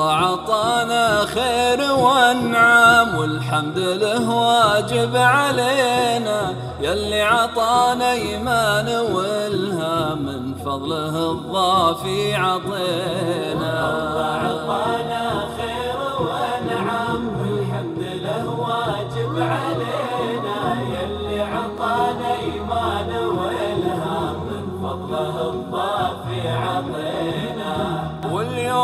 عطانا خير وانعام والحمد له واجب علينا. يلي عطانا إيمان والهام من فضله الضافي عطينا.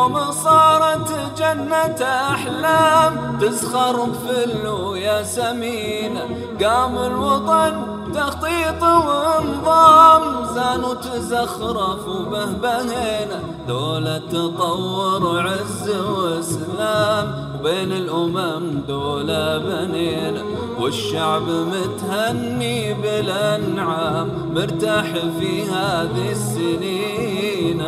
واليوم صارت جنة أحلام تزخر بفل ويا سمينة قام الوطن تخطيط وانضام زان وتزخرف وبهبهنا دولة تطور وعز وإسلام وبين الأمم دولة بنينا والشعب متهني بالأنعام مرتاح في هذه السنين.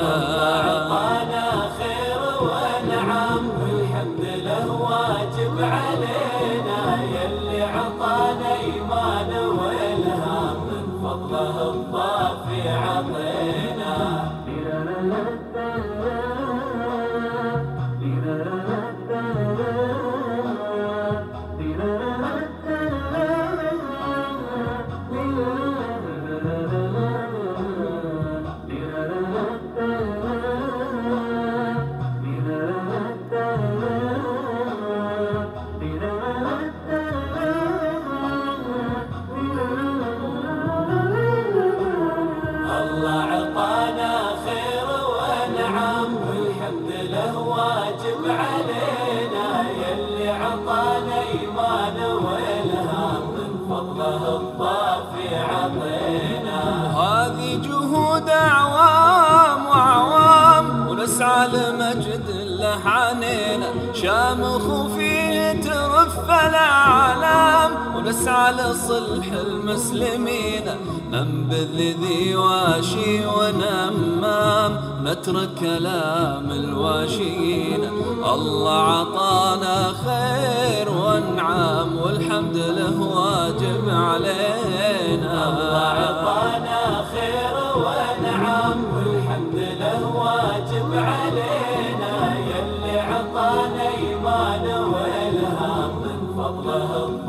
لمجد له عنينا شامخ فيه ترف الأعلام ونسعى لصلح المسلمين. ننبذ ذي واشي ونمام نترك كلام الواشيين. الله عطانا خير وانعام والحمد له واجب علينا. الله عطانا خير ايمان والهام من فضله الضافي